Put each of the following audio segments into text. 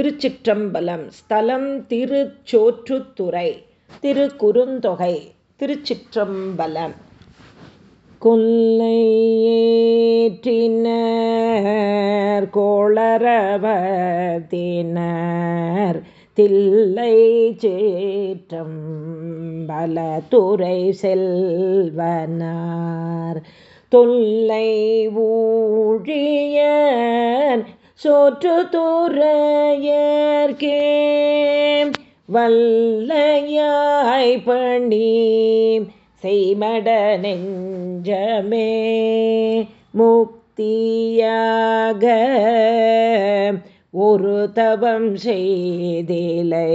திருச்சிற்றம்பலம் ஸ்தலம் திருச்சோற்றுத்துறை திருக்குறுந்தொகை திருச்சிற்றம்பலம். கொல்லையேற்றினர் கோளரவத்தினர் தில்லை சேற்றம் பலதுறை செல்வனார். தொல்லை ஊழியன் சோற்று தூரையர்கே வல்லையாய் பண்ணி செய்மட நெஞ்சமே முக்தியாக ஒரு தவம் செய்திலை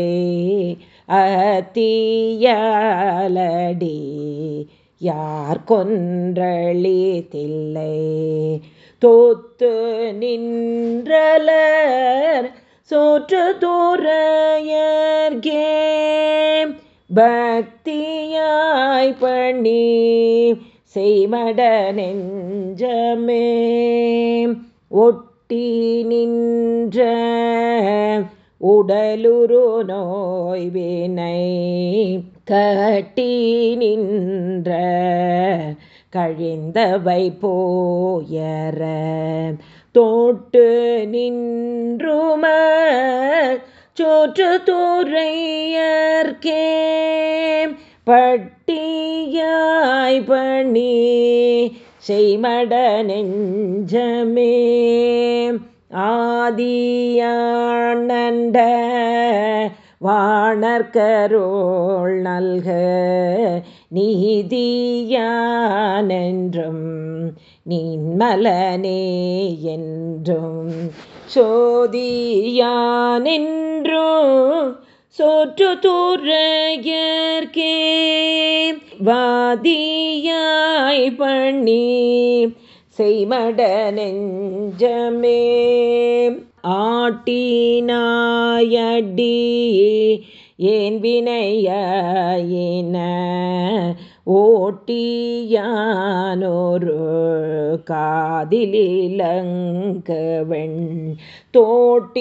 அத்தியாலடி யார் கொன்றளித்தில்லை தோத்து நின்றலர். சோற்று தூரையர்கே பக்தியாய் பண்ணி செய்மட நெஞ்சமே. ஒட்டி நின்ற உடலுரு நோய்வினை கட்டி நின்ற கழிந்தவை போயர தோட்டு நின்றும சோற்று துறையர்க்கே பட்டியாய் பணி செய்மட நெஞ்சமே. ஆதியானண்ட வாணர்கரோள் நல்க நீதியானென்றும் நீன்மலனே என்றும். சோதியானென்றும் சோற்று தூரையர்கே வாதியாய் பண்ணி செய்மட நெஞ்சமே. ஆட்டினாயடி ஏன் வினையின ஓட்டியானொரு காதிலிலங்கவெண் தோட்டினாயின்று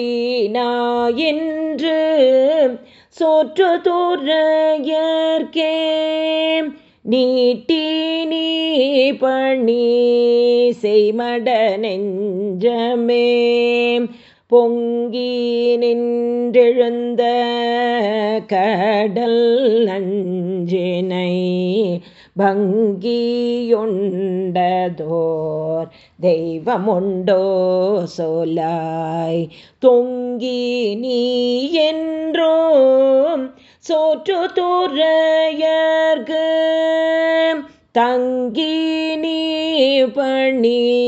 சோற்று தூரையர்க்கே நீட்டி நீ பண்ணி செய்மட நெஞ்சமே பொங்கி நின்றெழுந்த கடல் நஞ்சினை பங்கியுண்டதோர் தெய்வமுண்டோ சொலாய். தொங்கி நீ என்றோம் சோற்று தூரையர்கு தங்கி நீ பணி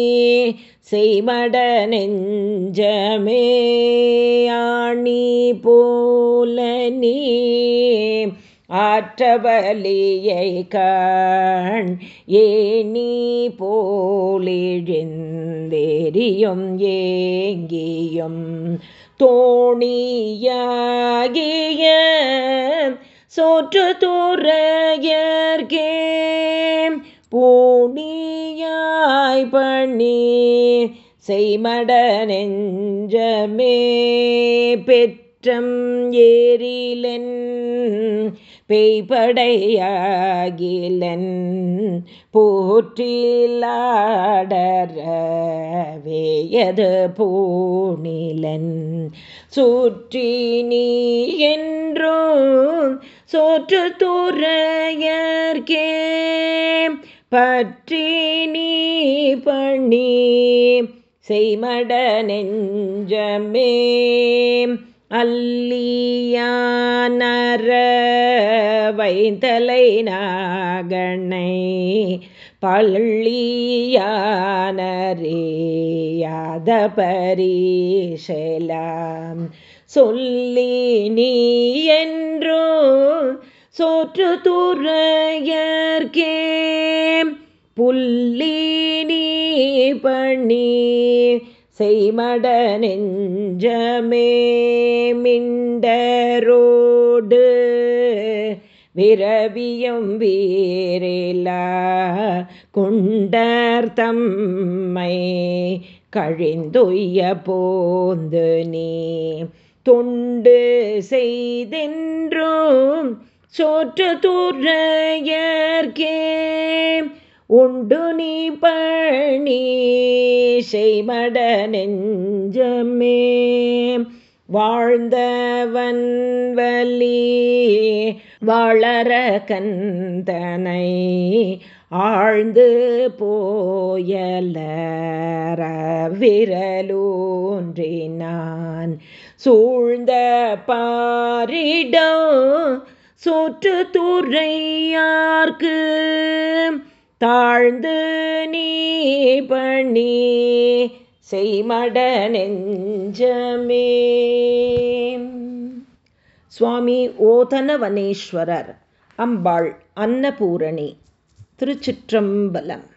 செய்மட நெஞ்சமேயாணி போல நீ ஆற்றவலியை கண் ஏனி போலிழிந்தெறியும் ஏங்கியும் தோணியாகிய சோற்று தூரையர்கே நீ செய்மட நெஞ்சமே பெற்றம் ஏரிலன் பெய்படையாகிலன் போற்றிலாடரவேயது பூணிலன் சுற்றி நீ என்றும் சோற்று தூரையர்கே பற்றி நீ பண்ணி செய்மட நெஞ்சமே அல்லியானர வைந்தலை நாகனை பள்ளியானரேயாத பரீசலாம் சொல்லி நீ என்றோ சோற்று துறையர்கே புள்ளி பணி செய்மட நெஞ்சமே மிண்டரோடு விரவியும் வீரிலா குண்டர் தம்மை கழிந்துய போந்து நீ. தொண்டு செய்தென்றும் சோற்று தூர்கே உண்டு நீ பணி செய்மட நெஞ்சமே. வாழ்ந்தவன் வலி வளர கந்தனை. ஆழ்ந்து போயலர விரலூன்றினான். சூழ்ந்த பாரிடம் சுற்று துறையார்க்கு தாழ்ந்து நீ பண்ணி செய்மட நெஞ்சமே சுவாமி ஓதனவனேஸ்வரர் அம்பாள் அன்னபூரணி திருச்சிற்றம்பலம்.